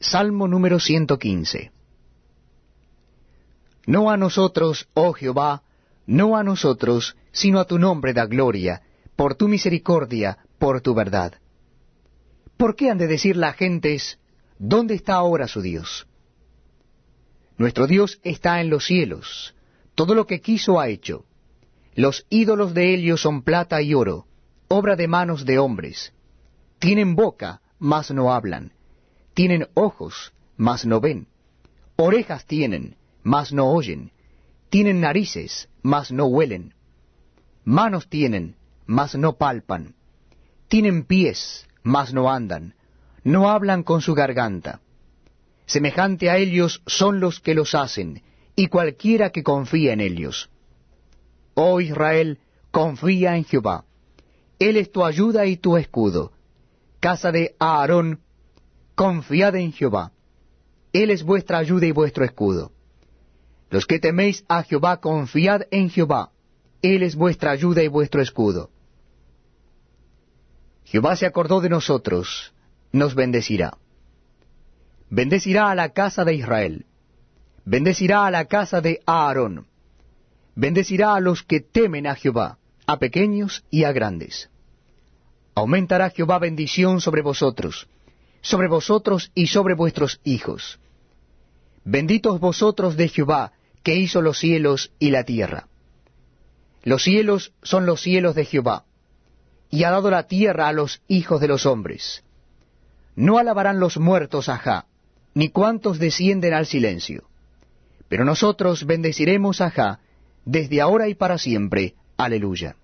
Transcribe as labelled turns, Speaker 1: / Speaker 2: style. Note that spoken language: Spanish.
Speaker 1: Salmo número 115. No a nosotros, oh Jehová, no a nosotros, sino a tu nombre da gloria, por tu misericordia, por tu verdad. ¿Por qué han de decir las gentes, ¿dónde está ahora su Dios? Nuestro Dios está en los cielos, todo lo que quiso ha hecho. Los ídolos de ellos son plata y oro, obra de manos de hombres. Tienen boca, mas no hablan tienen ojos, mas no ven. Orejas tienen, mas no oyen. Tienen narices, mas no huelen. Manos tienen, mas no palpan. Tienen pies, mas no andan. No hablan con su garganta. Semejante a ellos son los que los hacen, y cualquiera que confía en ellos. Oh Israel, confía en Jehová. Él es tu ayuda y tu escudo. Casa de Aarón, confiad en Jehová. Él es vuestra ayuda y vuestro escudo. Los que teméis a Jehová, confiad en Jehová. Él es vuestra ayuda y vuestro escudo. Jehová se acordó de nosotros, nos bendecirá. Bendecirá a la casa de Israel. Bendecirá a la casa de Aarón. Bendecirá a los que temen a Jehová, a pequeños y a grandes. Aumentará Jehová bendición sobre vosotros sobre vosotros y sobre vuestros hijos. Benditos vosotros de Jehová, que hizo los cielos y la tierra. Los cielos son los cielos de Jehová, y ha dado la tierra a los hijos de los hombres. No alabarán los muertos a Jah, ni cuantos descienden al silencio. Pero nosotros bendeciremos a Jah desde ahora y para siempre. Aleluya.